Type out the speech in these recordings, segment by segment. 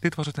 Dit was het.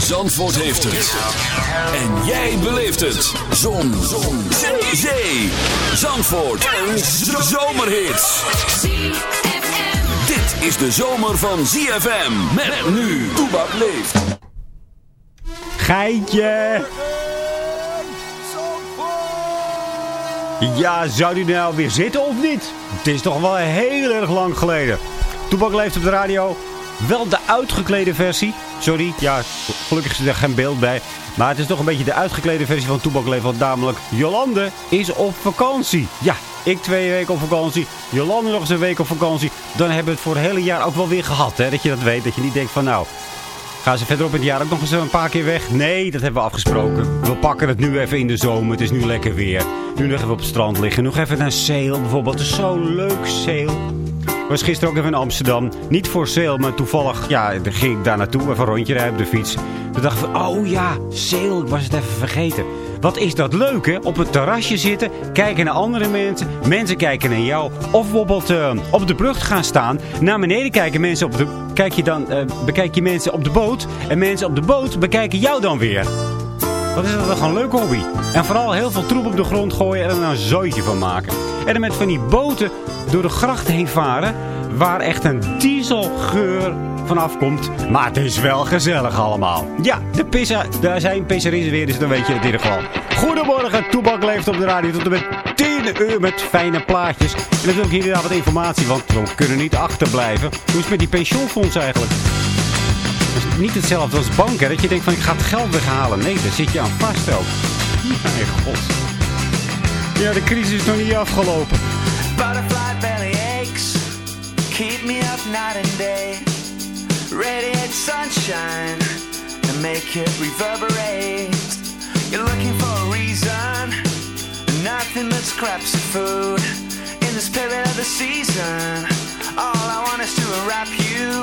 Zandvoort heeft het. En jij beleeft het. Zon. Zon. Zee. Zandvoort. Een zomerhit. Dit is de zomer van ZFM. Met nu. Toebak leeft. Geitje! Ja, zou die nou weer zitten of niet? Het is toch wel heel erg lang geleden. Toebak leeft op de radio. Wel de uitgeklede versie. Sorry, ja, gelukkig is er geen beeld bij. Maar het is toch een beetje de uitgeklede versie van Toebak leeft. Want namelijk, Jolande is op vakantie. Ja, ik twee weken op vakantie. Jolande nog eens een week op vakantie. Dan hebben we het voor het hele jaar ook wel weer gehad. Hè? Dat je dat weet. Dat je niet denkt van nou... Gaan ze verderop in het jaar ook nog eens een paar keer weg? Nee, dat hebben we afgesproken. We pakken het nu even in de zomer. Het is nu lekker weer. Nu nog even op het strand liggen. Nog even naar Sale bijvoorbeeld. Het is zo leuk, Sale. Was gisteren ook even in Amsterdam. Niet voor sale, maar toevallig ja, ging ik daar naartoe. Even een rondje rijden op de fiets. Toen dacht ik van, oh ja, sale. Ik was het even vergeten. Wat is dat leuk, hè? Op het terrasje zitten, kijken naar andere mensen. Mensen kijken naar jou. Of bijvoorbeeld eh, op de brug gaan staan. Naar beneden kijken mensen op de... Kijk je dan, eh, bekijk je mensen op de boot. En mensen op de boot bekijken jou dan weer. Wat is dat toch een leuke hobby. En vooral heel veel troep op de grond gooien en er een zooitje van maken. En dan met van die boten door de gracht heen varen. Waar echt een dieselgeur vanaf komt. Maar het is wel gezellig allemaal. Ja, de pizza, daar zijn pizzeries weer, dus dan weet je het in ieder geval. Goedemorgen, Toebak leeft op de radio tot en met 10 uur met fijne plaatjes. En dan wil ik hier wat informatie, want we kunnen niet achterblijven. Hoe is het met die pensioenfonds eigenlijk? Is niet hetzelfde als banken, dat je denkt van ik ga het geld weghalen. Nee, daar zit je aan vast ook. Mijn god. Ja, de crisis is nog niet afgelopen. Butterfly belly aches Keep me up night and day Radiate sunshine And make it reverberate You're looking for a reason Nothing but scraps of food In the spirit of the season All I want is to wrap you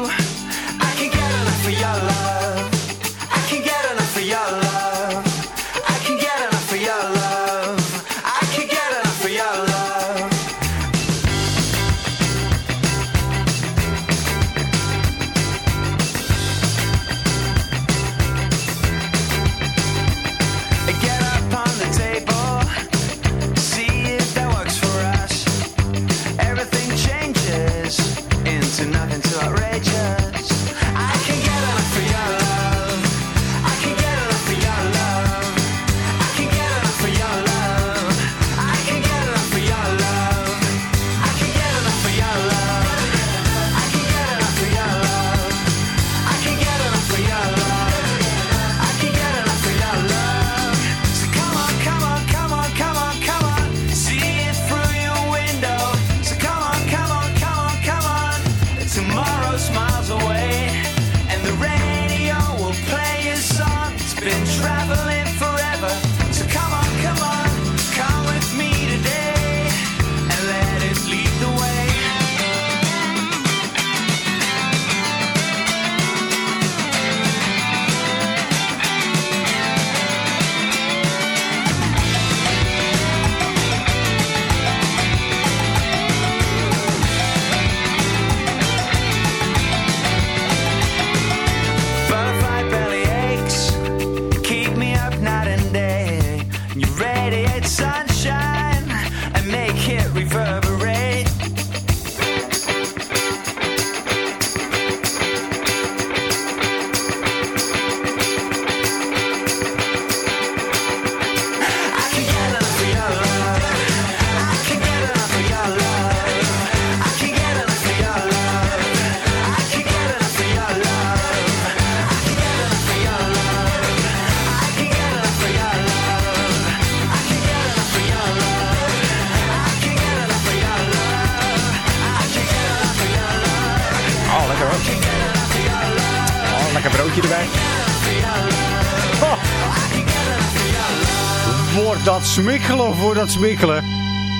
smikkelen wordt dat smikkelen?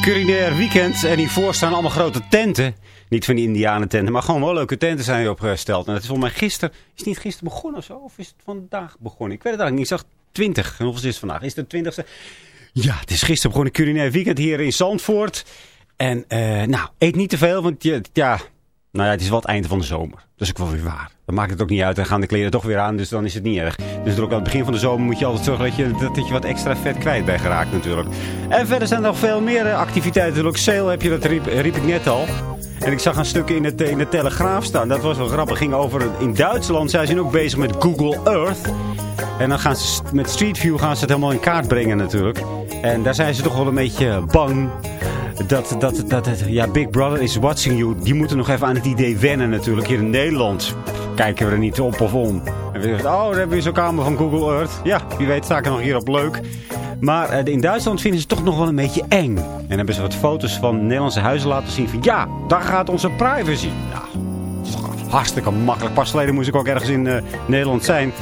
Culinair weekend en hiervoor staan allemaal grote tenten. Niet van die indianententen, maar gewoon wel leuke tenten zijn hier opgesteld. En dat is volgens mij gisteren, is het niet gisteren begonnen of zo? Of is het vandaag begonnen? Ik weet het eigenlijk niet. Ik zag 20. En is het vandaag? Is het de 20ste? Ja, het is gisteren begonnen culinair weekend hier in Zandvoort. En eh, nou, eet niet te veel, want je, ja, nou ja, het is wel het einde van de zomer. Dat is ook weer waar. Dan maakt het ook niet uit. Dan gaan de kleren toch weer aan, dus dan is het niet erg. Dus ook aan het begin van de zomer moet je altijd zorgen dat je, dat, je wat extra vet kwijt bent geraakt natuurlijk. En verder zijn er nog veel meer eh, activiteiten. Natuurlijk, sale heb je, dat riep, ik net al. En ik zag een stukje in, het, in de Telegraaf staan. Dat was wel grappig. ging over, in Duitsland zijn ze ook bezig met Google Earth. En dan gaan ze met Street View gaan ze het helemaal in kaart brengen natuurlijk. En daar zijn ze toch wel een beetje bang dat, dat, dat, dat ja, Big Brother is watching you. Die moeten nog even aan het idee wennen natuurlijk. Hier in Nederland kijken we er niet op of om. En we zeggen, oh, daar hebben we zo'n kamer van Google Earth. Ja, wie weet sta ik er nog hierop leuk. Maar eh, in Duitsland vinden ze het toch nog wel een beetje eng. En hebben ze wat foto's van Nederlandse huizen laten zien. Van ja, daar gaat onze privacy. Ja, hartstikke makkelijk. Pas geleden moest ik ook ergens in eh, Nederland zijn.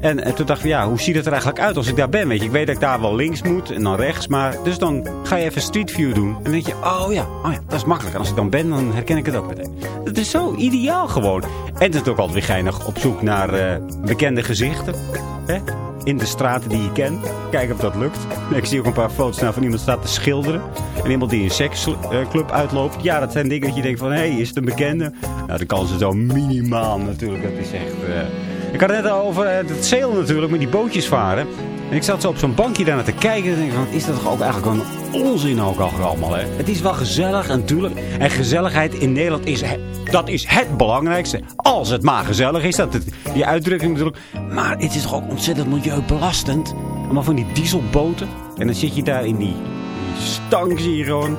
En, en toen dacht ik, ja, hoe ziet het er eigenlijk uit als ik daar ben? Weet je, ik weet dat ik daar wel links moet en dan rechts. Maar, dus dan ga je even Street View doen. En dan denk je, oh ja, oh ja, dat is makkelijk. En als ik dan ben, dan herken ik het ook meteen. Het is zo ideaal gewoon. En het is ook altijd weer geinig op zoek naar eh, bekende gezichten. Hè? In de straten die je kent. Kijken of dat lukt. Ik zie ook een paar foto's nou van iemand staat te schilderen. En iemand die een seksclub uitloopt. Ja, dat zijn dingen dat je denkt van, hé, hey, is het een bekende? Nou, de kans is zo minimaal natuurlijk. Dat is echt... eh, ik had het net over eh, het zeilen natuurlijk, met die bootjes varen. En ik zat zo op zo'n bankje daarna te kijken. En denk van, is dat toch ook eigenlijk een onzin ook al allemaal, hè? Het is wel gezellig natuurlijk. En gezelligheid in Nederland is, dat is het belangrijkste. Als het maar gezellig is, dat het, die uitdrukking natuurlijk. Maar het is toch ook ontzettend milieubelastend. Allemaal van die dieselboten. En dan zit je daar in die, die stank, zie je gewoon.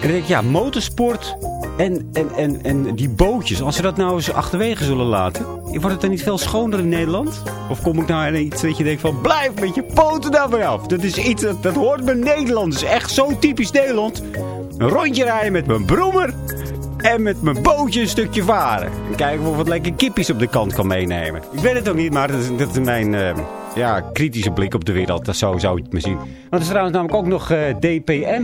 En dan denk ik, ja, motorsport en, en, en, en die bootjes, als ze dat nou eens achterwege zullen laten, wordt het dan niet veel schoner in Nederland? Of kom ik nou in iets dat je denkt van, blijf met je poten daar vanaf. Dat is iets, dat, dat hoort bij Nederland. Dat is echt zo typisch Nederland. Een rondje rijden met mijn broemer en met mijn bootje een stukje varen. En kijken of wat lekker kippies op de kant kan meenemen. Ik weet het ook niet, maar dat is, dat is mijn eh, ja, kritische blik op de wereld. Dat zo zou je het me zien. Want er is trouwens namelijk ook nog eh, DPM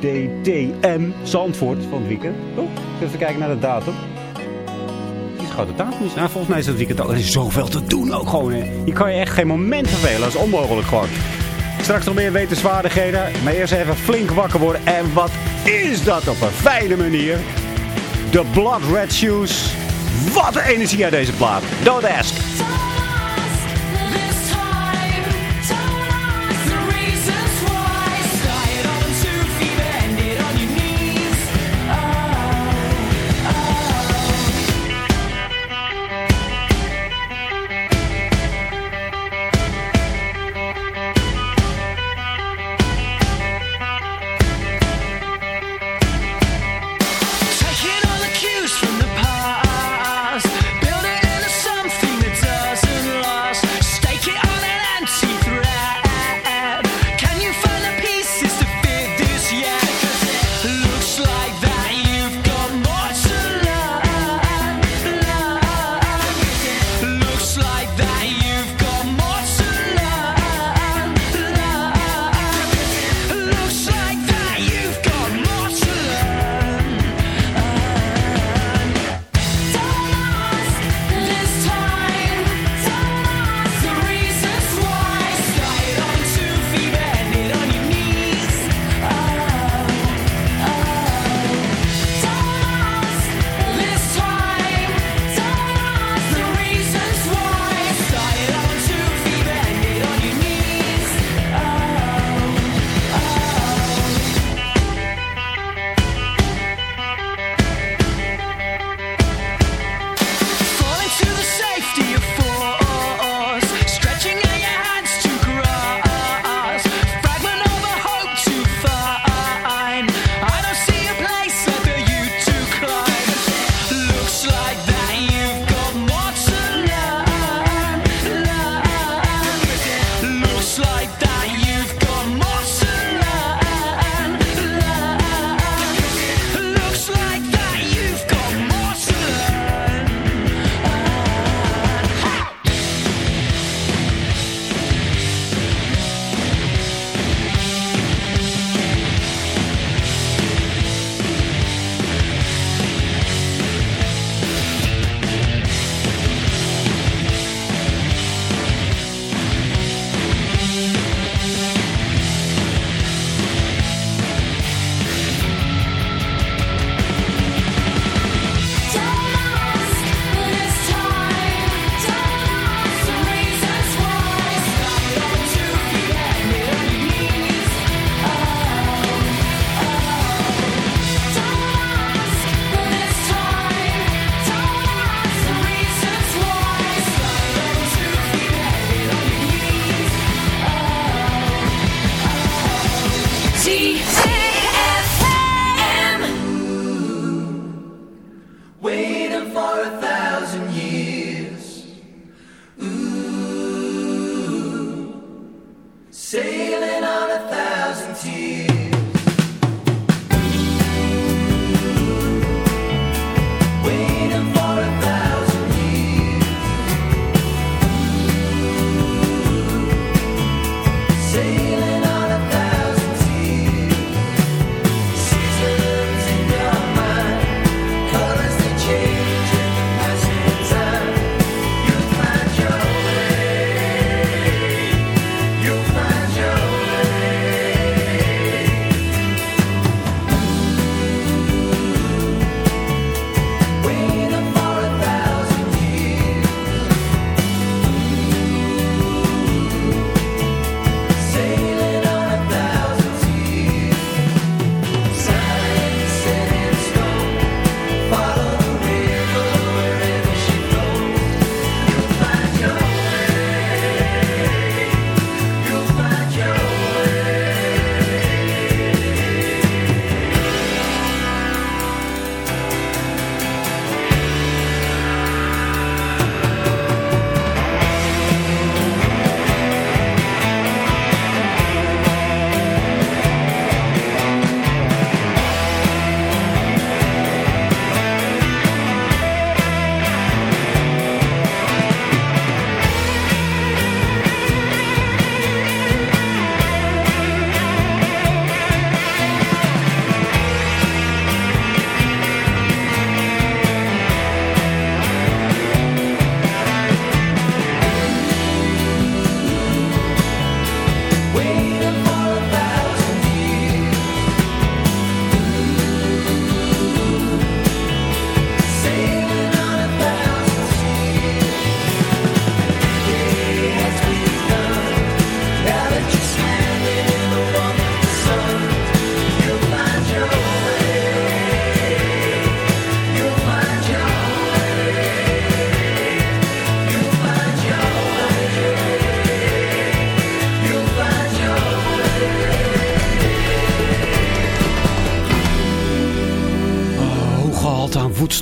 DTM Zandvoort van het weekend, toch? Even kijken naar de datum. Het is grote datum. is- Nou, volgens mij is het weekend ook. Er is zoveel te doen ook gewoon. Hè. Je kan je echt geen moment vervelen. Dat is onmogelijk gewoon. Straks nog meer wetenswaardigheden. Maar eerst even flink wakker worden. En wat is dat op een fijne manier? De Blood Red Shoes. Wat een energie uit deze plaat. Don't ask.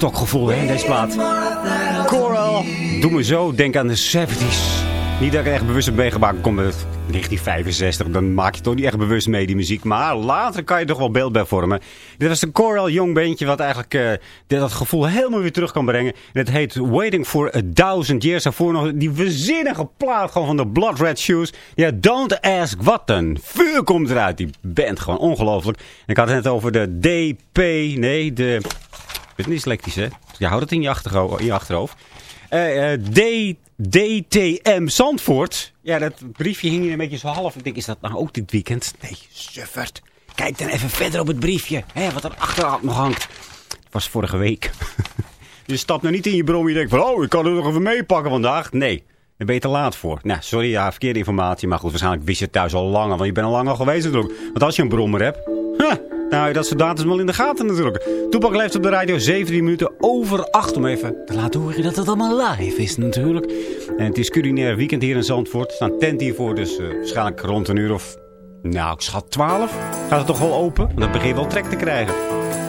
Hè, in deze plaat. Coral. Doe me zo, denk aan de 70s. Niet dat ik echt bewust mee gemaakt kom met 1965. Dan maak je toch niet echt bewust mee, die muziek. Maar later kan je toch wel beeld bij vormen. Dit was een Coral jong beentje wat eigenlijk eh, dat gevoel helemaal weer terug kan brengen. En het heet Waiting for a Thousand Years. Daarvoor nog die waanzinnige plaat gewoon van de Blood Red Shoes. Ja, Don't Ask What een vuur komt eruit. Die band gewoon ongelooflijk. Ik had het net over de DP, nee, de... Ben niet dyslectisch, hè? Je houdt het in je, achterho in je achterhoofd. Eh, eh, D, DTM Zandvoort. Ja, dat briefje hing hier een beetje zo half. Ik denk, is dat nou ook dit weekend? Nee, suffert. Kijk dan even verder op het briefje. Hè, wat er achteraan nog hangt. Het was vorige week. je stapt nou niet in je brom je denkt van... Oh, ik kan er nog even meepakken vandaag. Nee, daar ben je te laat voor. Nou, sorry, ja, verkeerde informatie. Maar goed, waarschijnlijk wist je thuis al langer. Want je bent al lang al geweest natuurlijk. Want als je een brommer hebt... Huh, nou, dat soort datum wel in de gaten natuurlijk. Toepak leeft op de radio 17 minuten over 8 om even te laten horen dat het allemaal live is natuurlijk. En het is culinair weekend hier in Zandvoort. Er staan tent hiervoor, dus eh, waarschijnlijk rond een uur of... Nou, ik schat 12. Gaat het toch wel open? Want dan begin je wel trek te krijgen.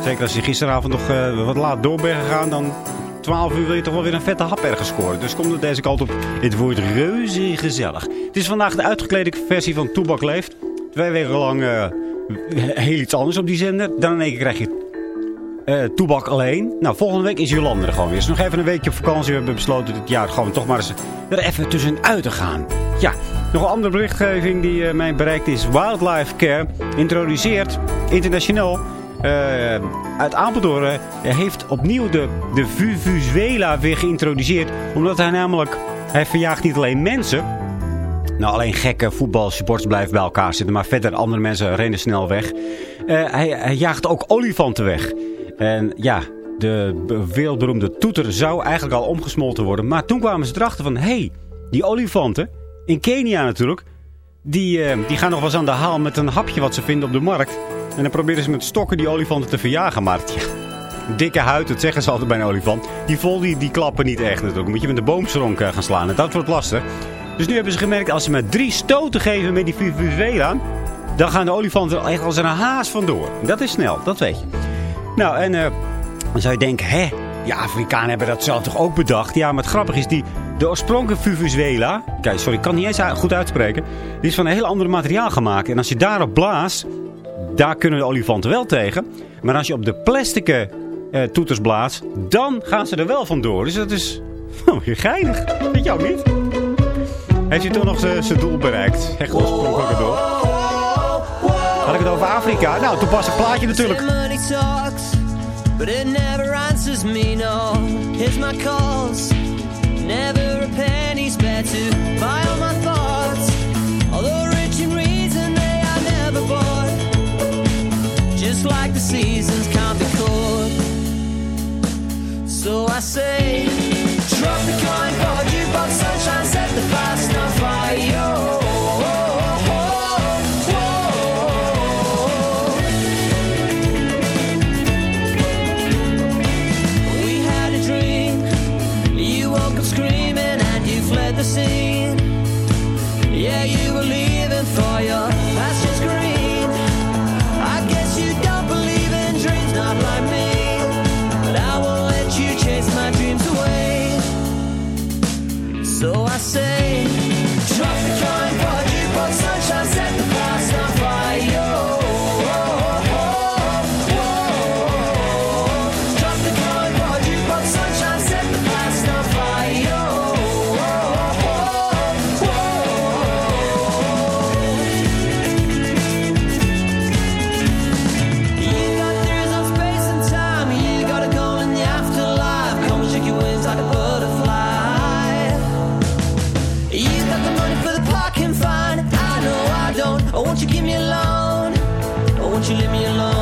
Zeker als je gisteravond nog eh, wat laat door bent gegaan, dan 12 uur wil je toch wel weer een vette hap ergens scoren. Dus komt er deze kant op. Het wordt reuze gezellig. Het is vandaag de uitgeklede versie van Toebak Leeft. Twee weken lang eh, heel iets anders op die zender. Dan in één keer krijg je eh Toebak alleen. Nou, volgende week is Jolande er gewoon weer. Dus nog even een weekje op vakantie. We hebben besloten dit jaar gewoon toch maar eens er even tussenuit te gaan. Ja, nog een andere berichtgeving die eh, mij bereikt is. Wildlife Care introduceert internationaal eh, uit Apeldoorn eh, heeft opnieuw de, de Vuvuzuela weer geïntroduceerd. Omdat hij namelijk, hij verjaagt niet alleen mensen... Nou, alleen gekke voetbalsupporters blijven bij elkaar zitten. Maar verder, andere mensen rennen snel weg. Eh, hij, jaagt ook olifanten weg. En ja, de wereldberoemde toeter zou eigenlijk al omgesmolten worden. Maar toen kwamen ze erachter van... Hey, die olifanten, in Kenia natuurlijk... Die, eh, die gaan nog wel eens aan de haal met een hapje wat ze vinden op de markt. En dan proberen ze met stokken die olifanten te verjagen. Maar dikke huid, dat zeggen ze altijd bij een olifant. Die vol die, die klappen niet echt natuurlijk. Moet je met de boomstronk eh, gaan slaan. Dat wordt lastig. Dus nu hebben ze gemerkt, als ze maar drie stoten geven met die Vuvuzela... dan gaan de olifanten echt als een haas vandoor. Dat is snel, dat weet je. Nou, en eh, dan zou je denken, hè, Ja, Afrikanen hebben dat zelf toch ook bedacht? Ja, maar het grappige is, die, de oorspronkelijke Vuvuzuela... Kijk, sorry, ik kan niet eens goed uitspreken. Die is van een heel ander materiaal gemaakt. En als je daarop blaast, daar kunnen de olifanten wel tegen. Maar als je op de plastic eh, toeters blaast, dan gaan ze er wel vandoor. Dus dat is weer geinig. Weet ook niet? Heeft hij toch nog zijn doel bereikt? Echt oorspronkelijke doel. Had ik het over Afrika? Nou, toepasselijk plaatje natuurlijk. But it never answers me, no. Here's my calls, never a penny spare to buy all my thoughts. Although rich in reason, they are never bored. Just like the seasons can't be caught. So I say, drop the coin for jukebox sunshine, set the past on me alone?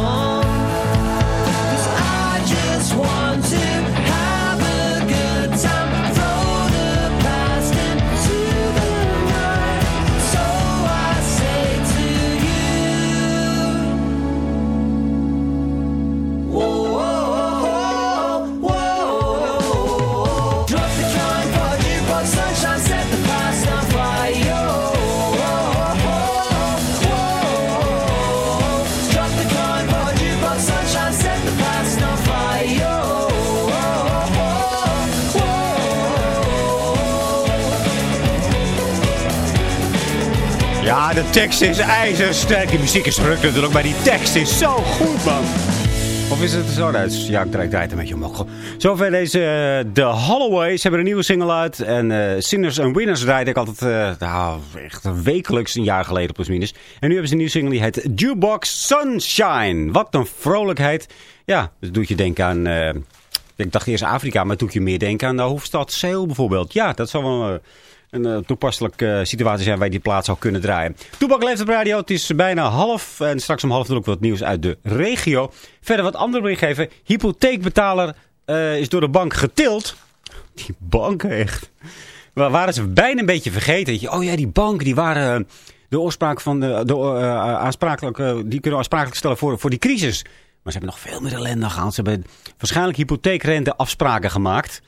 De tekst is ijzersterk. Die muziek is druk maar die tekst is zo goed, man. Of is het zo Duits? Ja, ik draai het een beetje omhoog. Zover deze eh, The Holloways hebben een nieuwe single uit. En eh, Sinners and Winners draaide ik altijd eh, nou, echt wekelijks een jaar geleden plus minus. En nu hebben ze een nieuwe single die heet Jukebox Sunshine. Wat een vrolijkheid. Ja, dat doet je denken aan... ik dacht eerst Afrika, maar het doet je meer denken aan de hoofdstad Seoul bijvoorbeeld. Ja, dat zal wel... een eh, toepasselijke eh, situatie zijn waar je die plaats zou kunnen draaien. Toebak leeft op radio. Het is bijna half. En straks om half ik wat nieuws uit de regio. Verder wat andere berichtgeven. Hypotheekbetaler eh, is door de bank getild. Die banken echt. We waren ze bijna een beetje vergeten. Oh ja, die banken die waren de oorspraak van de, de aansprakelijk, die kunnen aansprakelijk stellen voor, voor die crisis. Maar ze hebben nog veel meer ellende gehad. Ze hebben waarschijnlijk hypotheekrente afspraken gemaakt.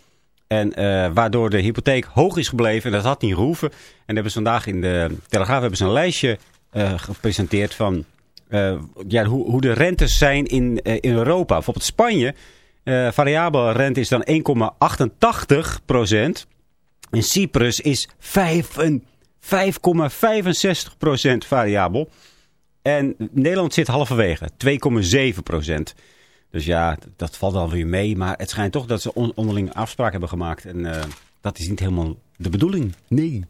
En eh, waardoor de hypotheek hoog is gebleven. En dat had niet gehoeven. En hebben ze vandaag in de Telegraaf hebben ze een lijstje eh, gepresenteerd van eh, ja, hoe, hoe de rentes zijn in, in Europa. Bijvoorbeeld Spanje. variabele rente is dan 1,88 procent. En Cyprus is 5 en 5,65 procent variabel. En Nederland zit halverwege, 2,7 procent. Dus ja, dat valt alweer mee. Maar het schijnt toch dat ze on onderling afspraken hebben gemaakt. En eh, dat is niet helemaal de bedoeling. Nee.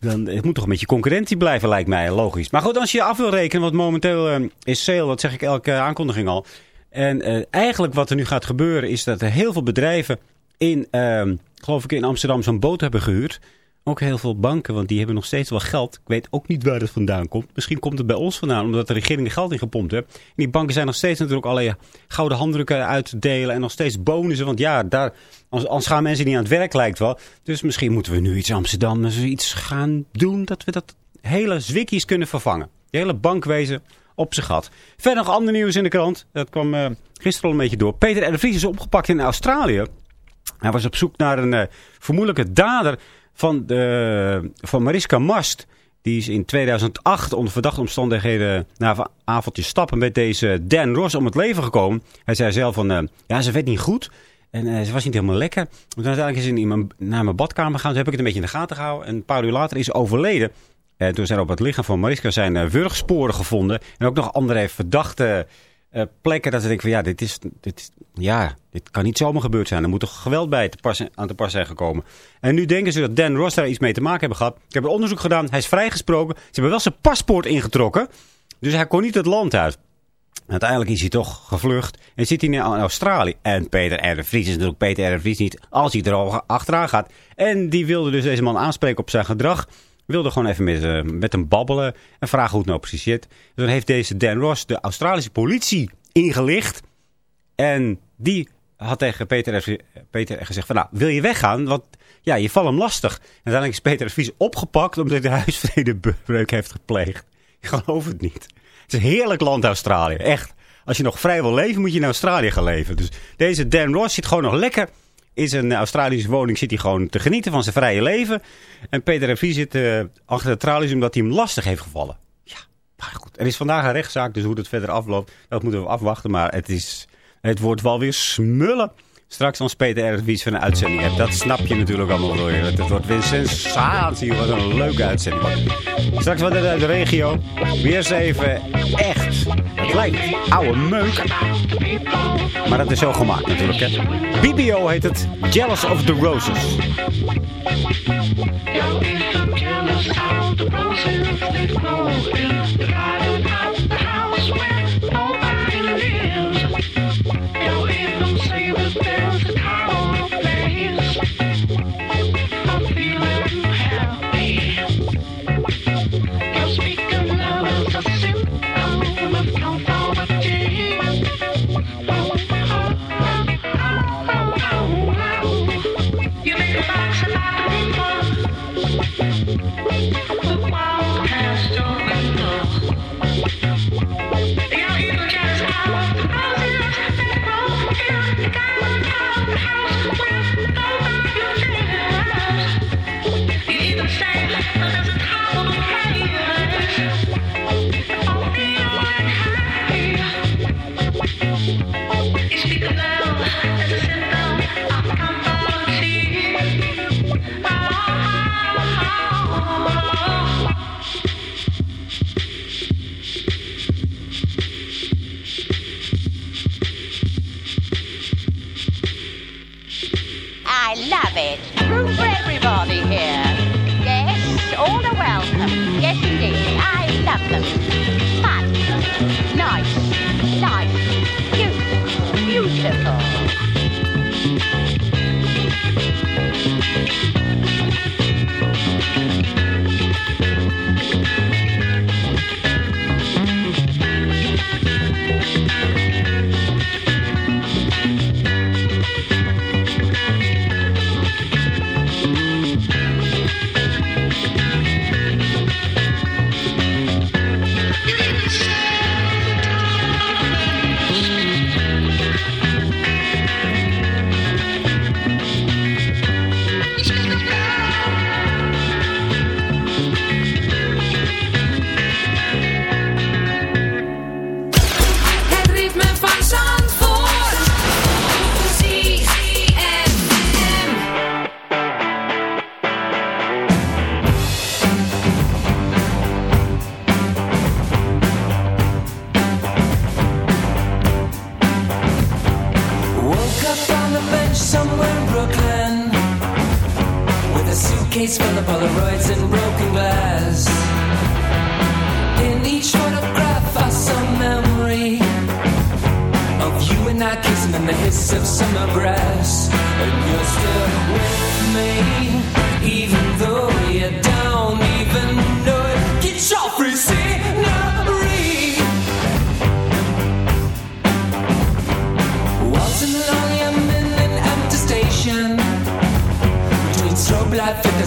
Dan, het moet toch een beetje concurrentie blijven, lijkt mij. Logisch. Maar goed, als je af wil rekenen, want momenteel eh, is sale, dat zeg ik elke aankondiging al. En eh, eigenlijk wat er nu gaat gebeuren, is dat er heel veel bedrijven in, eh, geloof ik, in Amsterdam zo'n boot hebben gehuurd. Ook heel veel banken, want die hebben nog steeds wel geld. Ik weet ook niet waar het vandaan komt. Misschien komt het bij ons vandaan, omdat de regering er geld in gepompt heeft. En die banken zijn nog steeds natuurlijk allerlei gouden handdrukken uit te delen. En nog steeds bonussen, want ja, daar, anders, gaan mensen niet aan het werk, lijkt wel. Dus misschien moeten we nu iets Amsterdam iets gaan doen, dat we dat hele zwikkies kunnen vervangen. De hele bankwezen op zijn gat. Verder nog ander nieuws in de krant. Dat kwam eh, gisteren al een beetje door. Peter R. Vries is opgepakt in Australië. Hij was op zoek naar een eh, vermoedelijke dader van, de, van Mariska Mast. Die is in 2008 onder verdachte omstandigheden na een avondje stappen met deze Dan Ross om het leven gekomen. Hij zei zelf van, eh, ja ze werd niet goed. En eh, ze was niet helemaal lekker. Toen uiteindelijk is ze in mijn, naar mijn badkamer gegaan. Toen heb ik het een beetje in de gaten gehouden. En een paar uur later is ze overleden. En toen zijn op het lichaam van Mariska zijn eh, wurgsporen gevonden. En ook nog andere verdachte eh, plekken. Dat ze denken van ja, dit, is, dit, ja, dit kan niet zomaar gebeurd zijn. Er moet toch geweld bij te pas, aan te pas zijn gekomen. En nu denken ze dat Dan Ross daar iets mee te maken hebben gehad. Ik heb een onderzoek gedaan. Hij is vrijgesproken. Ze hebben wel zijn paspoort ingetrokken. Dus hij kon niet het land uit. Uiteindelijk is hij toch gevlucht en zit hij in Australië. En Peter R. is natuurlijk Peter R. niet als hij er al achteraan gaat. En die wilde dus deze man aanspreken op zijn gedrag. Wilde gewoon even met, eh, met hem babbelen en vragen hoe het nou precies zit. Dus dan heeft deze Dan Ross de Australische politie ingelicht. En die had tegen Peter. Peter gezegd van nou, wil je weggaan? Want ja, je valt hem lastig. En uiteindelijk is Peter. Vries opgepakt omdat hij de huisvredebreuk heeft gepleegd. Ik geloof het niet. Het is een heerlijk land Australië, echt. Als je nog vrij wil leven, moet je in Australië gaan leven. Dus deze Dan Ross zit gewoon nog lekker in zijn Australische woning. Zit hij gewoon te genieten van zijn vrije leven. En Peter. Vries zit eh, achter de tralies omdat hij hem lastig heeft gevallen. Ja, maar goed. Er is vandaag een rechtszaak, dus hoe het verder afloopt, dat moeten we afwachten. Maar het, is, het wordt wel weer smullen. Straks als Peter R. Van een uitzending hebt. Dat snap je natuurlijk allemaal wel. Het wordt weer een sensatie. Wat een leuke uitzending. Straks wat uit de regio. Weer eens even echt. Het lijkt oude meuk. Maar dat is zo gemaakt natuurlijk. Hè. BBO heet het. Jealous of the Roses.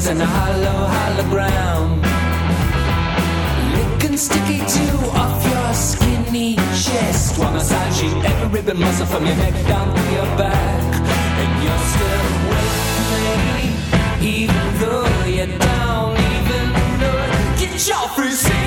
And a hollow hologram Licking sticky dew off your skinny chest While massaging every ribbon muscle from your neck down to your back. And you're still though you don't even know it Get your free scenery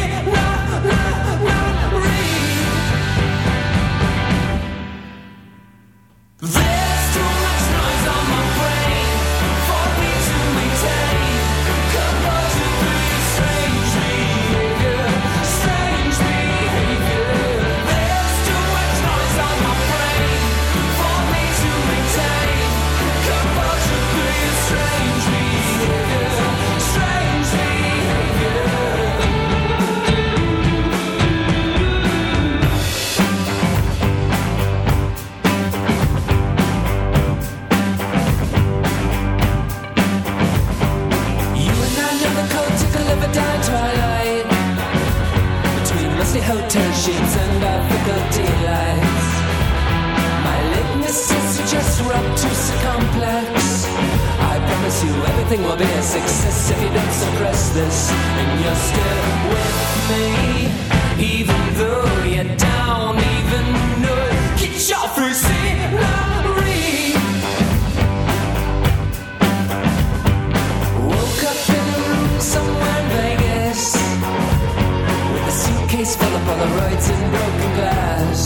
raptus complex. I promise you everything will be a success if you don't suppress this. And you're still with me, even though you're down, even though get your free scenery. Woke up in a room somewhere in Vegas with a suitcase full of Polaroids and broken glass.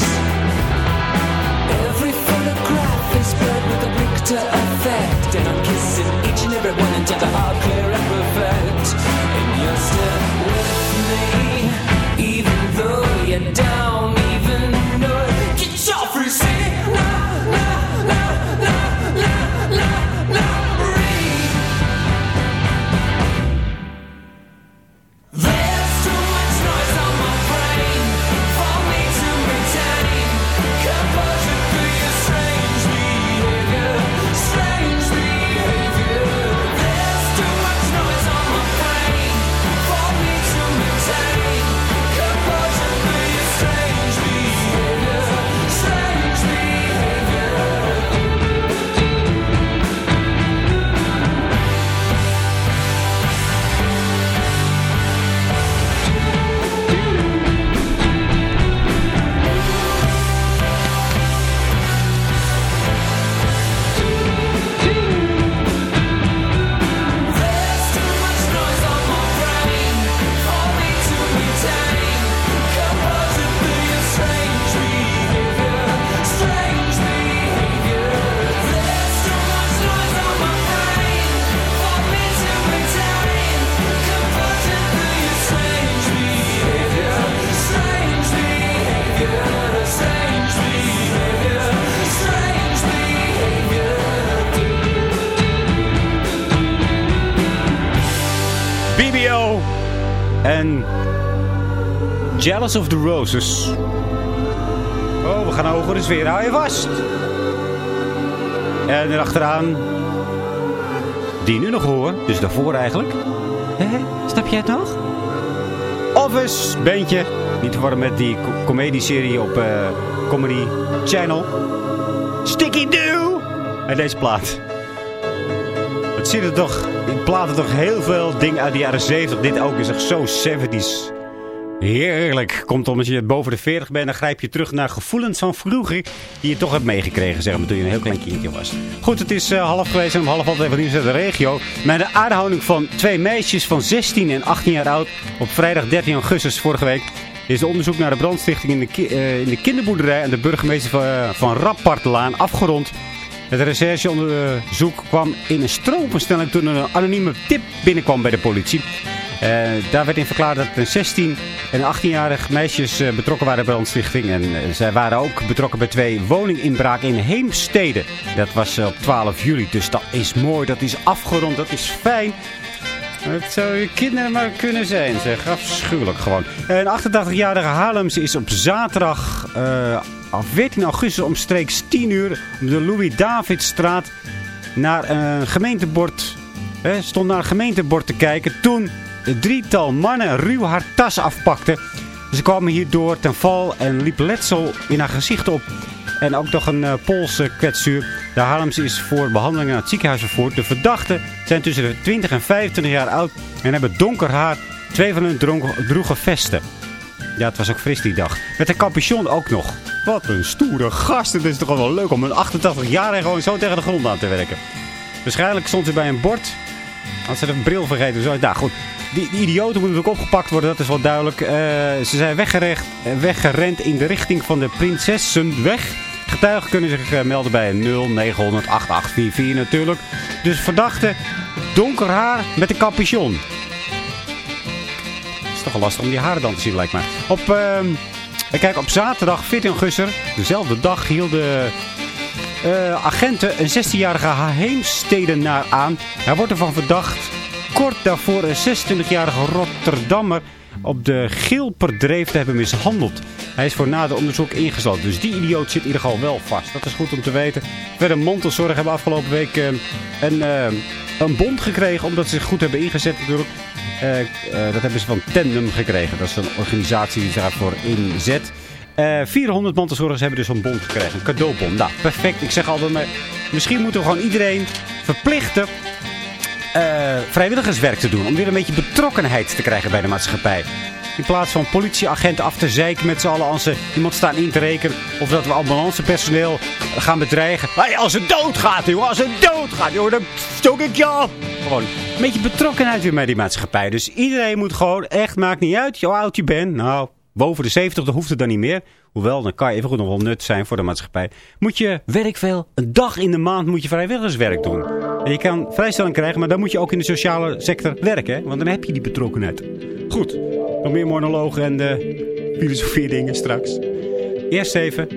Is blurred with a Richter effect, and I'm kissing each and every one until they're all clear and perfect. And you're still with me, en Jealous of the Roses. Oh, we gaan hoger, dus weer hou je vast. En erachteraan, die nu nog horen, dus daarvoor eigenlijk. Hè? Snap jij het nog? Office, bandje. Niet te worden met die co- comedieserie op eh, Comedy Channel. Sticky Doo! En deze plaat. Zit er toch, in platen toch heel veel dingen uit de jaren 70. Dit ook is echt zo 70s. Heerlijk. Komt om als je boven de 40 bent, dan grijp je terug naar gevoelens van vroeger. Die je toch hebt meegekregen, zeg maar, toen je een heel klein kindje was. Goed, het is eh, half geweest en om half altijd van nieuws uit de regio. Met de aanhouding van twee meisjes van 16 en 18 jaar oud. Op vrijdag 13 augustus vorige week is de onderzoek naar de brandstichting in de, eh, in de kinderboerderij en de burgemeester van, eh, van afgerond. Het rechercheonderzoek kwam in een stroomversnelling toen er een anonieme tip binnenkwam bij de politie. Eh, daar werd in verklaard dat een 16 en 18-jarig meisjes eh, betrokken waren bij de brandstichting. En eh, zij waren ook betrokken bij twee woninginbraken in Heemstede. Dat was op 12 juli, dus dat is mooi, dat is afgerond, dat is fijn. Het zou je kinderen maar kunnen zijn, zeg. Afschuwelijk gewoon. Een 88-jarige Haarlems is op zaterdag eh, af 14 augustus omstreeks 10 uur op de Louis-Davidstraat naar een gemeentebord, hè, stond naar een gemeentebord te kijken. Toen een drietal mannen ruw haar tas afpakten. Ze kwamen hierdoor ten val en liep letsel in haar gezicht op. En ook nog een eh, Poolse kwetsuur. De Haarlems is voor behandeling naar het ziekenhuis vervoerd. De verdachten zijn tussen de 20 en 25 jaar oud en hebben donker haar. Twee van dronken- droegen vesten. Ja, het was ook fris die dag. Met een capuchon ook nog. Wat een stoere gast. Het is toch wel leuk om een 88 jaar gewoon zo tegen de grond aan te werken. Waarschijnlijk stond ze bij een bord. Had ze een bril vergeten. Zo. Nou goed, die, die idioten moeten ook opgepakt worden. Dat is wel duidelijk. Eh, ze zijn eh, weggerend in de richting van de Prinsessenweg. Getuigen kunnen zich eh, melden bij 0900 8844 natuurlijk. Dus verdachte, donker haar met een capuchon. Het is toch wel lastig om die haren dan te zien, lijkt mij. Op, ehm, kijk, op zaterdag 14 augustus, dezelfde dag, hielden eh, agenten een 16-jarige Heemstedenaar aan. Hij wordt ervan verdacht kort daarvoor een 26-jarige Rotterdammer op de Gilperdreef te hebben mishandeld. Hij is voor nader onderzoek ingesloten. Dus die idioot zit in ieder geval wel vast. Dat is goed om te weten. Verder Mantelzorg hebben afgelopen week eh, een, eh, een bond gekregen. Omdat ze zich goed hebben ingezet natuurlijk. Eh, dat hebben ze van Tandem gekregen. Dat is een organisatie die daarvoor inzet. Eh 400 mantelzorgers hebben dus een bon gekregen. Een cadeaubon. Nou, perfect. Ik zeg altijd maar... Misschien moeten we gewoon iedereen verplichten eh, vrijwilligerswerk te doen. Om weer een beetje betrokkenheid te krijgen bij de maatschappij. In plaats van politieagenten af te zeiken met z'n allen als ze iemand staan in te rekenen. Of dat we ambulancepersoneel gaan bedreigen. Als het doodgaat, joh. Als het doodgaat, joh. Dan stok ik je op. Gewoon een beetje betrokkenheid weer bij die maatschappij. Dus iedereen moet gewoon echt, maakt niet uit hoe oud je bent. Nou, boven de 70 dan hoeft het dan niet meer. Hoewel, dan kan je even goed nog wel nut zijn voor de maatschappij. Moet je werk veel. Een dag in de maand moet je vrijwilligerswerk doen. En je kan vrijstelling krijgen, maar dan moet je ook in de sociale sector werken. Want dan heb je die betrokkenheid. Goed, nog meer monologen en de filosofie dingen straks. Eerst even,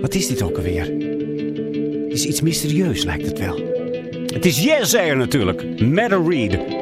wat is dit ook alweer? Het is iets mysterieus lijkt het wel. Het is Yes Air natuurlijk. Matter Read.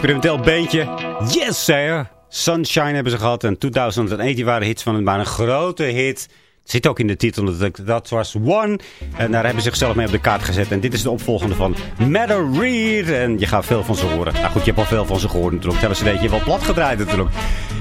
Experimenteel beentje. Yes, sir. Sunshine hebben ze gehad. En 2008 die waren hits van het, maar een grote hit. Zit ook in de titel natuurlijk. Dat was One. En daar hebben ze zichzelf mee op de kaart gezet. En dit is de opvolgende van Matter Read. En je gaat veel van ze horen. Nou goed, je hebt al veel van ze gehoord natuurlijk. Hebben ze een beetje wel plat gedraaid natuurlijk.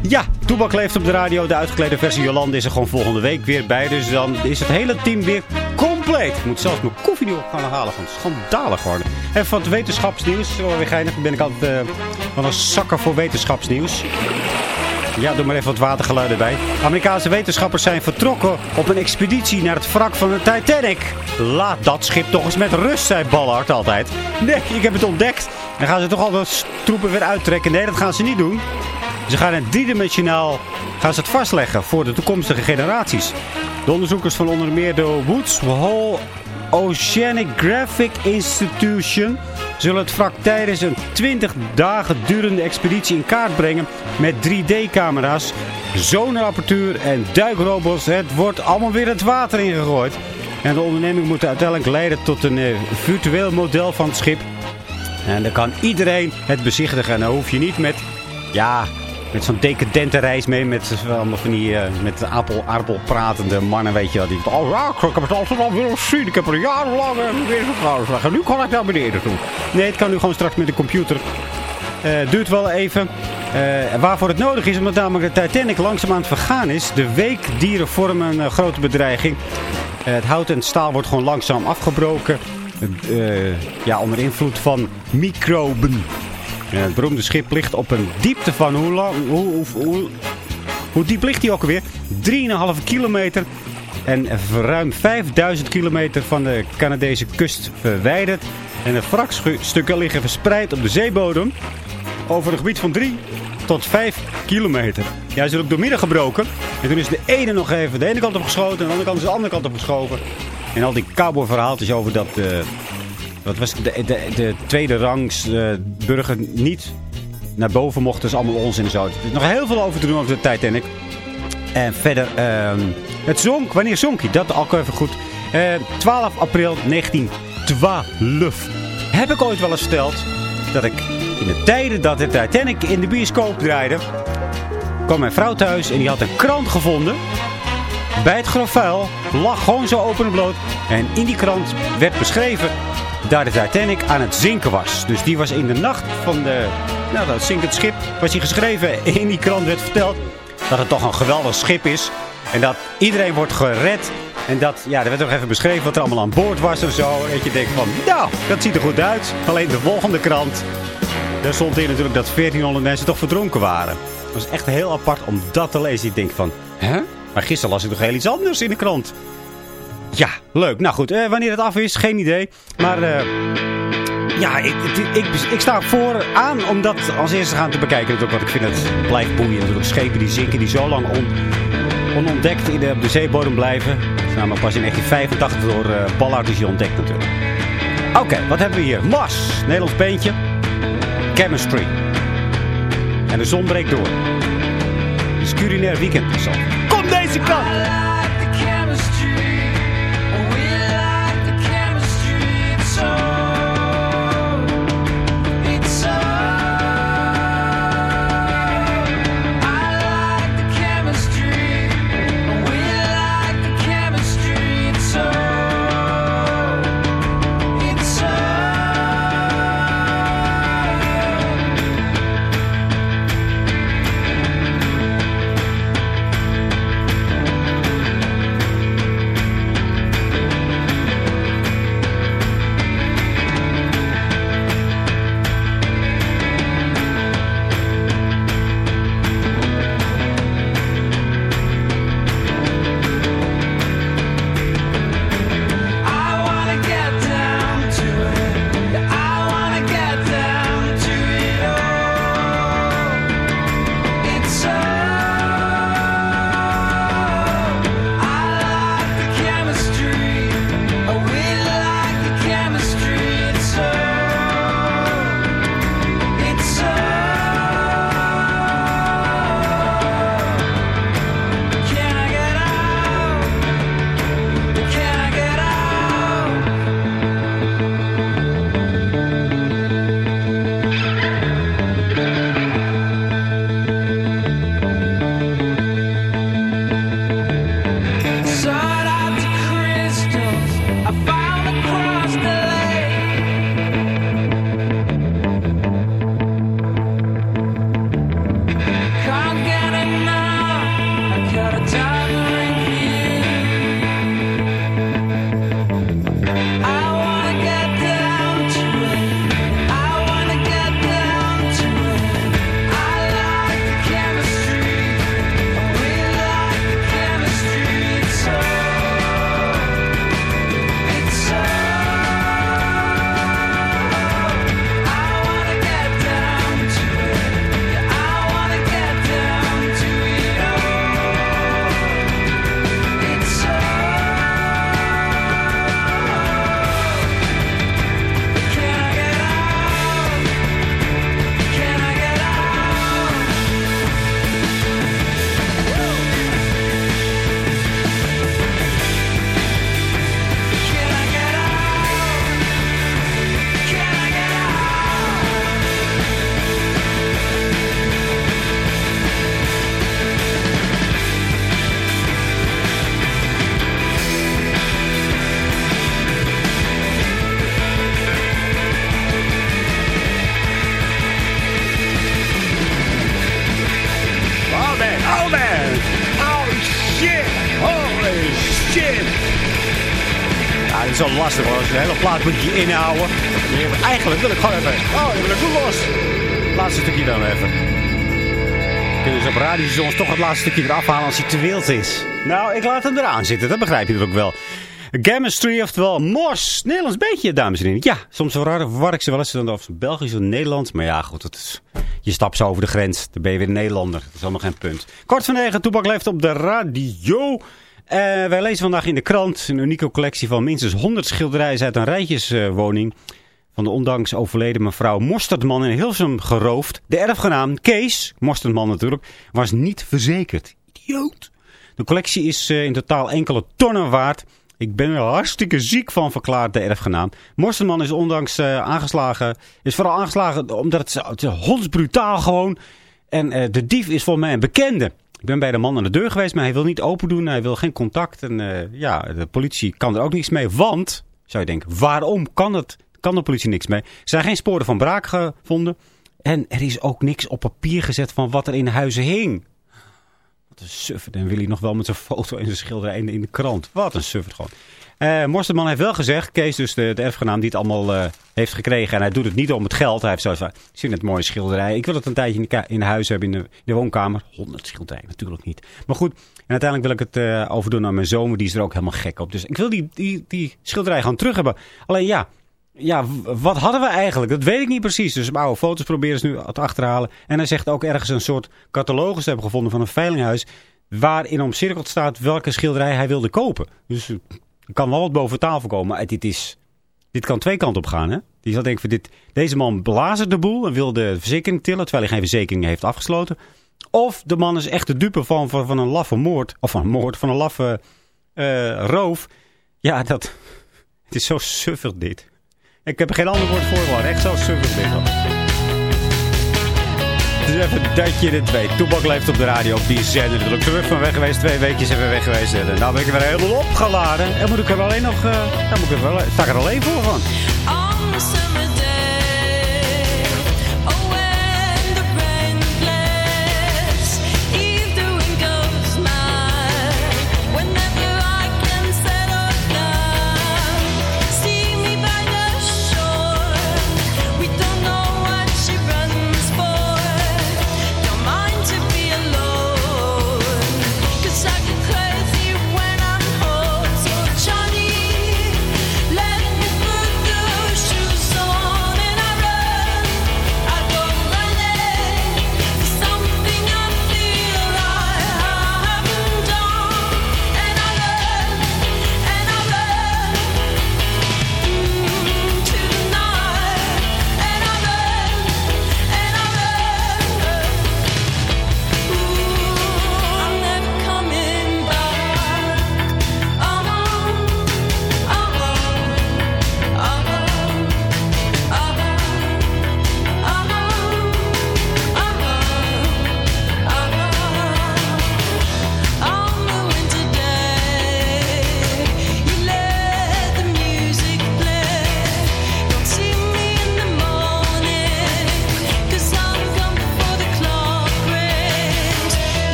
Ja, Toebak leeft op de radio. De uitgeklede versie Jolande is er gewoon volgende week weer bij. Dus dan is het hele team weer compleet. Ik moet zelfs mijn koffie nu op gaan halen. Van schandalig geworden. En van het wetenschapsnieuws. Wel weer geinig. Ben ik altijd van een zakker voor wetenschapsnieuws. Ja, doe maar even wat watergeluiden bij. Amerikaanse wetenschappers zijn vertrokken op een expeditie naar het wrak van de Titanic. Laat dat schip toch eens met rust, zei Ballard altijd. Nee, ik heb het ontdekt. Dan gaan ze toch al de troepen weer uittrekken. Nee, dat gaan ze niet doen. Ze gaan het driedimensionaal gaan ze het vastleggen voor de toekomstige generaties. De onderzoekers van onder meer de Woods Hole Oceanographic Institution zullen het wrak tijdens een 20 dagen durende expeditie in kaart brengen met 3D-camera's, zonneapparatuur en duikrobots. Het wordt allemaal weer het water ingegooid. En de onderneming moet uiteindelijk leiden tot een uh, virtueel model van het schip. En dan kan iedereen het bezichtigen. En dan hoef je niet met, ja, met zo'n decadente reis mee. Met allemaal van die uh, met appel, aardappel pratende mannen, weet je wel. Die, oh ja, ik heb het altijd al willen zien. Ik heb er jarenlang uh, Nu kan ik naar beneden toe. Nee, het kan nu gewoon straks met de computer. Uh, duurt wel even. Waarvoor het nodig is, omdat namelijk de Titanic langzaam aan het vergaan is. De weekdieren vormen een grote bedreiging. het hout en het staal wordt gewoon langzaam afgebroken. ja, onder invloed van microben. En het beroemde schip ligt op een diepte van hoe lang... Hoe, hoe, hoe, diep ligt hij ook alweer? 3,5 kilometer. En ruim 5000 kilometer van de Canadese kust verwijderd. En de wrakstukken liggen verspreid op de zeebodem. Over een gebied van 3 tot 5 kilometer. Ja, hij is ook doormidden gebroken. En toen is de ene nog even de ene kant op geschoten. En de andere kant is de andere kant op geschoven. En al die cowboy-verhaaltjes over dat... Uh, wat was de, de, de tweede rangs uh, burger niet naar boven mochten. Dat is allemaal onzin en zo. Er is nog heel veel over te doen over de Titanic. En verder, uh, het zonk. Wanneer zonk hij? Dat ook even goed. Uh, 12 april 1912. Heb ik ooit wel eens verteld dat ik in de tijden dat de Titanic in de bioscoop draaide... kwam mijn vrouw thuis en die had een krant gevonden... Bij het grafvuil lag gewoon zo open en bloot. En in die krant werd beschreven daar de Titanic aan het zinken was. Dus die was in de nacht van de, nou, dat zinkend schip, was hij geschreven. In die krant werd verteld dat het toch een geweldig schip is. En dat iedereen wordt gered. En dat, ja, er werd nog even beschreven wat er allemaal aan boord was en zo. En je denkt van, nou, dat ziet er goed uit. Alleen de volgende krant, daar stond in natuurlijk dat 1400 mensen toch verdronken waren. Het was echt heel apart om dat te lezen. Ik denk van, hè? Maar gisteren las ik nog heel iets anders in de krant. Ja, leuk. Nou goed, eh, wanneer het af is, geen idee. Maar uh, ja, ik, ik, ik, ik, sta om dat als eerste gaan te bekijken. Natuurlijk, want ik vind het blijft boeien. Natuurlijk schepen die zinken, die zo lang on, onontdekt in de, op de zeebodem blijven. Is namelijk pas in 1985 door uh, Ballard is die ontdekt natuurlijk. Oké, wat hebben we hier? Mars, Nederlands beentje. Chemistry. En de zon breekt door. Het is culinair weekend. Zo. Kom deze kant! Moet je inhouden. Eigenlijk wil ik gewoon even... Oh, ik wil ik goed los. Laatste stukje dan even. Ze op radiostations toch het laatste stukje eraf halen als hij te wild is. Nou, ik laat hem eraan zitten. Dat begrijp je er ook wel. Chemistry, oftewel Mos. Nederlands beetje, dames en heren. Ja, soms verwar ik ze wel eens dan of het Belgisch of Nederlands. Maar ja, goed, het is, je stapt zo over de grens. Dan ben je weer Nederlander. Dat is allemaal geen punt. Kort van negen, Toepak leeft op de radio. Eh, wij lezen vandaag in de krant een unieke collectie van minstens 100 schilderijen uit een rijtjeswoning. van de ondanks overleden mevrouw Mosterdman in Hilversum geroofd. De erfgenaam, Kees, Mosterdman natuurlijk, was niet verzekerd. Idioot. De collectie is eh, in totaal enkele tonnen waard. Ik ben er hartstikke ziek van, verklaart de erfgenaam. Morsenman is ondanks eh, aangeslagen, is vooral aangeslagen omdat het, het hondsbrutaal gewoon. En de dief is volgens mij een bekende. Ik ben bij de man aan de deur geweest, maar hij wil niet open doen. Hij wil geen contact. En eh, ja, de politie kan er ook niks mee. Want, zou je denken, waarom kan, het, kan de politie niks mee? Er zijn geen sporen van braak gevonden. En er is ook niks op papier gezet van wat er in huizen hing. Wat een sufferd. En wil hij nog wel met zijn foto en zijn schilderij in, de krant. Wat een sufferd gewoon. Eh Morsterman heeft wel gezegd, Kees dus de, de erfgenaam die het allemaal eh, heeft gekregen. En hij doet het niet om het geld. Hij heeft zoiets van, ik zie het mooie schilderij. Ik wil het een tijdje in, in huis hebben, in de, de woonkamer. 100 schilderijen, natuurlijk niet. Maar goed, en uiteindelijk wil ik het eh, overdoen aan mijn zoon. Die is er ook helemaal gek op. Dus ik wil die, die, die schilderij gewoon terug hebben. Alleen ja, ja, wat hadden we eigenlijk? Dat weet ik niet precies. Dus mijn oude foto's proberen ze nu te achterhalen. En hij zegt ook ergens een soort catalogus hebben gevonden van een veilinghuis. Waarin omcirkeld staat welke schilderij hij wilde kopen. Dus er kan wel wat boven tafel komen. Maar dit, is, dit kan twee kanten op gaan. Hè? Die zal denken, van dit, deze man blazert de boel en wil de verzekering tillen. Terwijl hij geen verzekering heeft afgesloten. Of de man is echt de dupe van, van, van een laffe moord. Of van een moord, van een laffe eh, roof. Ja, dat, het is zo suffig dit. Ik heb er geen ander woord voor, maar echt zo suffig hoor. Dus even dat je dit weet. Toebak leeft op de radio die zender. Er ook terug van weg geweest. Twee weekjes even weg geweest. En nou ben ik weer helemaal opgeladen. En moet ik er alleen nog... eh dan moet ik er wel, sta ik er alleen voor van.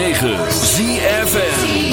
106.9 ZFN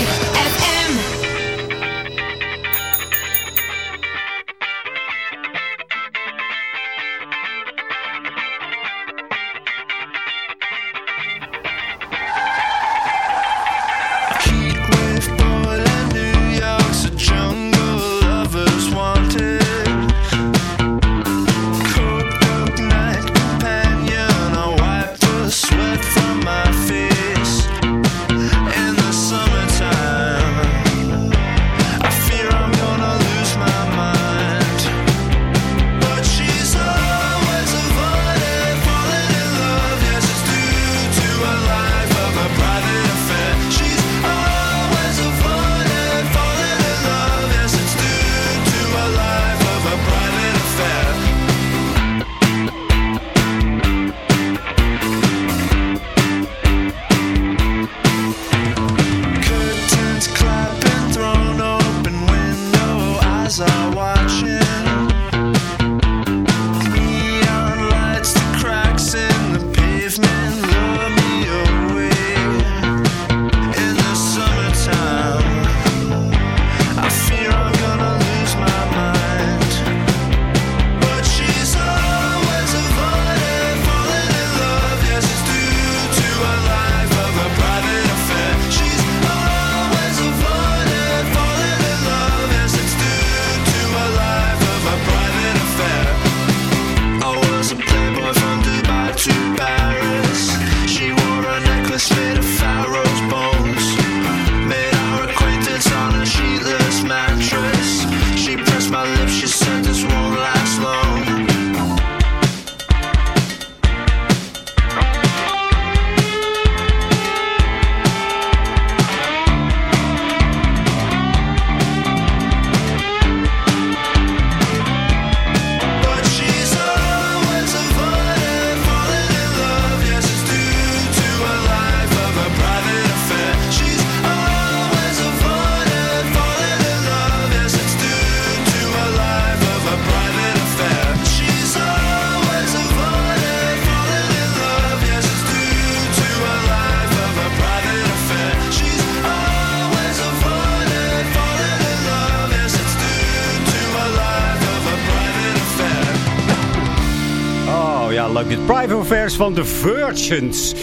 Affairs van The Virgins.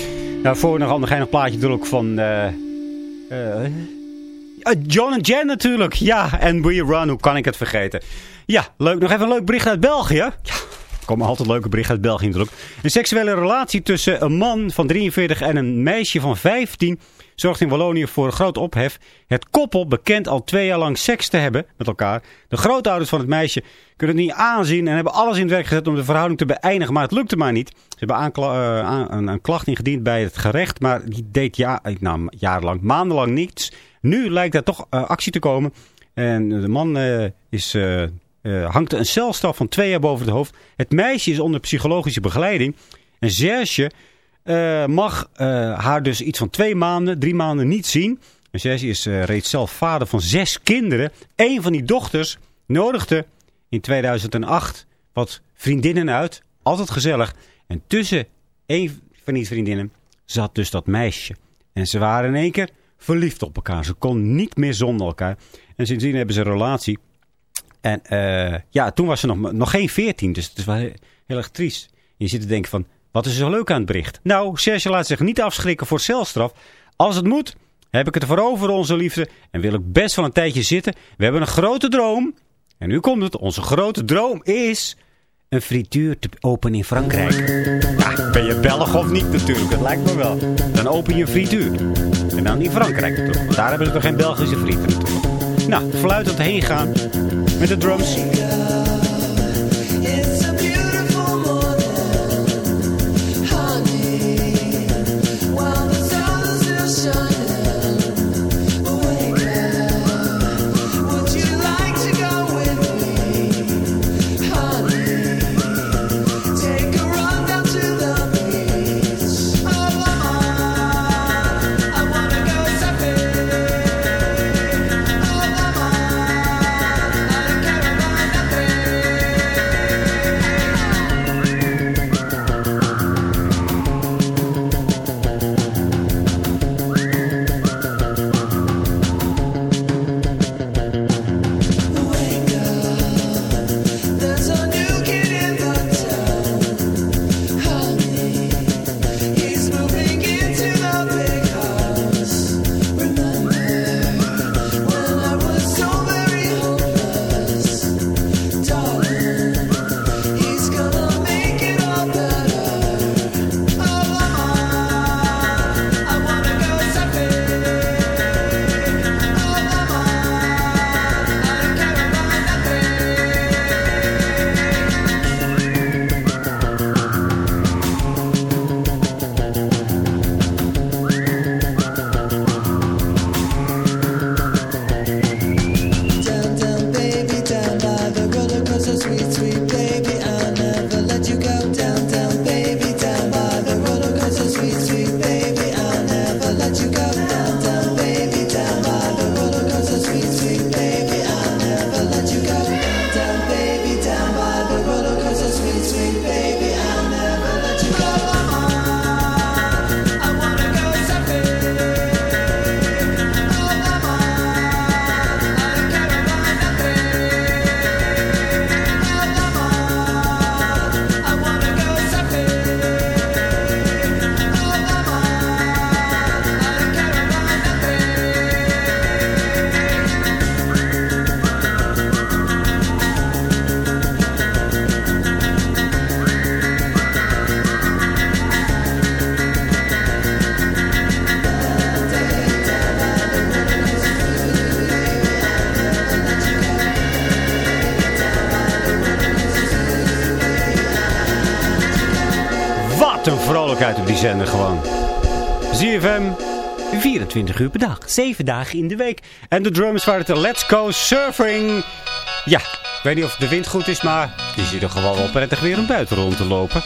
Daarvoor nog een geinig plaatje natuurlijk van... eh, John en Jen natuurlijk. Ja, en We Run. Hoe kan ik het vergeten? Ja, leuk. Nog even een leuk bericht uit België. Ja, komen altijd leuke berichten uit België natuurlijk. Een seksuele relatie tussen een man van 43 en een meisje van 15... zorgt in Wallonië voor een groot ophef. Het koppel bekend al twee jaar lang seks te hebben met elkaar. De grootouders van het meisje kunnen het niet aanzien... en hebben alles in het werk gezet om de verhouding te beëindigen. Maar het lukte maar niet. Ze hebben aan- een, klacht ingediend bij het gerecht... maar die deed ja, eh, nou, jarenlang, maandenlang niets. Nu lijkt er toch eh, actie te komen... En de man is, eh, hangt een celstraf van twee jaar boven het hoofd. Het meisje is onder psychologische begeleiding. En Serge eh, mag eh, haar dus iets van twee maanden, drie maanden niet zien. En Serge is reeds zelf vader van zes kinderen. Eén van die dochters nodigde in 2008 wat vriendinnen uit. Altijd gezellig. En tussen één van die vriendinnen zat dus dat meisje. En ze waren in één keer verliefd op elkaar. Ze kon niet meer zonder elkaar. En sindsdien hebben ze een relatie. En eh, ja, toen was ze nog, nog geen veertien. Dus het is wel heel, erg triest. Je zit te denken van, wat is er zo leuk aan het bericht? Nou, Serge laat zich niet afschrikken voor celstraf. Als het moet, heb ik het ervoor over onze liefde. En wil ik best wel een tijdje zitten. We hebben een grote droom. En nu komt het. Onze grote droom is een frituur te openen in Frankrijk. Ben je Belg of niet natuurlijk? Dat lijkt me wel. Dan open je een frituur. En dan in Frankrijk natuurlijk. Want daar hebben ze toch geen Belgische frieten natuurlijk. Nou, fluit het heen gaan met de drums. Wat een vrolijkheid op die zender gewoon. ZFM, 24 uur per dag, 7 dagen in de week. En de drums waren het Let's Go Surfing. Ja, ik weet niet of de wind goed is, maar je ziet er gewoon wel prettig weer om buiten rond te lopen.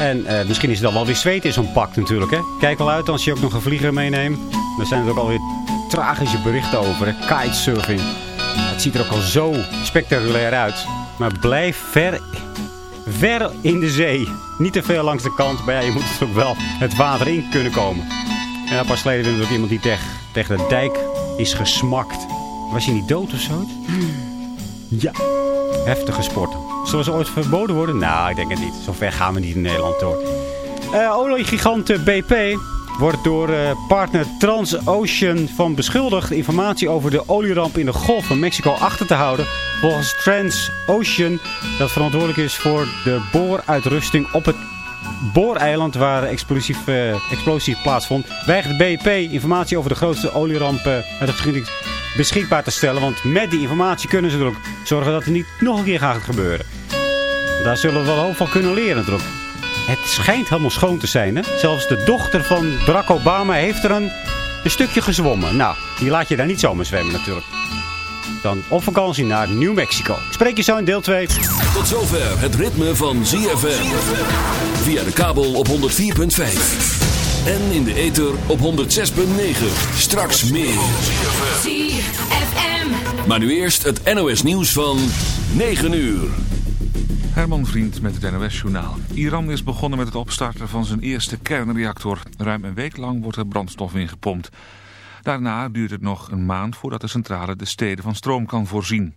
En eh, misschien is het dan wel weer zweet in zo'n pak natuurlijk. Hè? Kijk wel uit als je ook nog een vlieger meeneemt. Dan zijn er ook alweer tragische berichten over. Kitesurfing. Het ziet er ook al zo spectaculair uit. Maar blijf ver, ver in de zee. Niet te veel langs de kant. Maar ja, je moet er ook wel het water in kunnen komen. En een pas geleden was er ook iemand die tegen, tegen de dijk is gesmakt. Was hij niet dood of zo? Ja. Heftige sporten. Zullen ze ooit verboden worden? Nou, ik denk het niet. Zo ver gaan we niet in Nederland door. Eh oliegigant BP wordt door eh, partner Transocean van beschuldigd informatie over de olieramp in de Golf van Mexico achter te houden. Volgens Transocean, dat verantwoordelijk is voor de booruitrusting op het booreiland waar explosief, eh, explosie plaatsvond, weigert BP informatie over de grootste olieramp eh, uit de geschiedenis beschikbaar te stellen. Want met die informatie kunnen ze er ook zorgen dat het niet nog een keer gaat gebeuren. Daar zullen we wel hoop van kunnen leren natuurlijk. Het schijnt helemaal schoon te zijn. Hè? Zelfs de dochter van Barack Obama heeft er een, een stukje gezwommen. Nou, die laat je daar niet zomaar zwemmen natuurlijk. Dan op vakantie naar New Mexico. Ik spreek je zo in deel 2. Tot zover het ritme van ZFM. Via de kabel op 104.5. En in de ether op 106.9. Straks meer. ZFM. Maar nu eerst het NOS nieuws van 9 uur. Herman Vriend met het NOS-journaal. Iran is begonnen met het opstarten van zijn eerste kernreactor. Ruim een week lang wordt er brandstof ingepompt. Daarna duurt het nog een maand voordat de centrale de steden van stroom kan voorzien.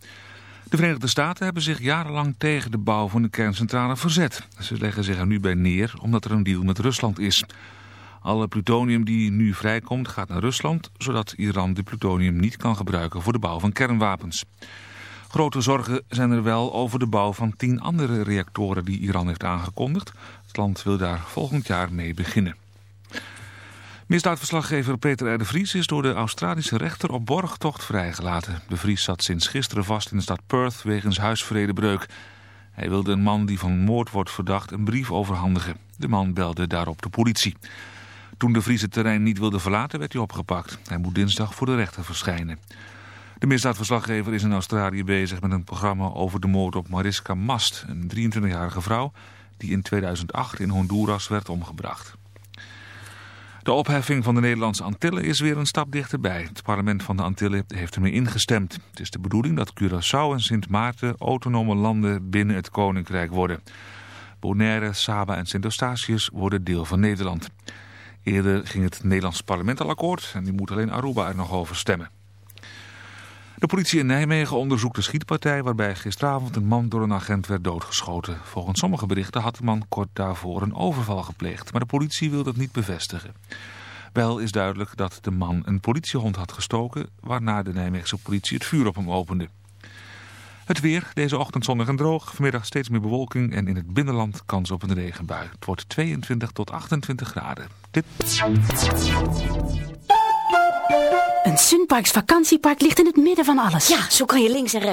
De Verenigde Staten hebben zich jarenlang tegen de bouw van de kerncentrale verzet. Ze leggen zich er nu bij neer omdat er een deal met Rusland is. Alle plutonium die nu vrijkomt gaat naar Rusland... zodat Iran de plutonium niet kan gebruiken voor de bouw van kernwapens. Grote zorgen zijn er wel over de bouw van tien andere reactoren die Iran heeft aangekondigd. Het land wil daar volgend jaar mee beginnen. Misdaadverslaggever Peter R. de Vries is door de Australische rechter op borgtocht vrijgelaten. De Vries zat sinds gisteren vast in de stad Perth wegens huisvredebreuk. Hij wilde een man die van moord wordt verdacht een brief overhandigen. De man belde daarop de politie. Toen de Vries het terrein niet wilde verlaten werd hij opgepakt. Hij moet dinsdag voor de rechter verschijnen. De misdaadverslaggever is in Australië bezig met een programma over de moord op Mariska Mast, een 23-jarige vrouw die in 2008 in Honduras werd omgebracht. De opheffing van de Nederlandse Antillen is weer een stap dichterbij. Het parlement van de Antillen heeft ermee ingestemd. Het is de bedoeling dat Curaçao en Sint Maarten autonome landen binnen het Koninkrijk worden. Bonaire, Saba en Sint Eustatius worden deel van Nederland. Eerder ging het Nederlandse parlement al akkoord en nu moet alleen Aruba er nog over stemmen. De politie in Nijmegen onderzoekt de schietpartij waarbij gisteravond een man door een agent werd doodgeschoten. Volgens sommige berichten had de man kort daarvoor een overval gepleegd, maar de politie wil dat niet bevestigen. Wel is duidelijk dat de man een politiehond had gestoken, waarna de Nijmeegse politie het vuur op hem opende. Het weer, deze ochtend zonnig en droog, vanmiddag steeds meer bewolking en in het binnenland kans op een regenbui. Het wordt 22 tot 28 graden. Dit... Een Sunparks vakantiepark ligt in het midden van alles. Ja, zo kan je links en rechts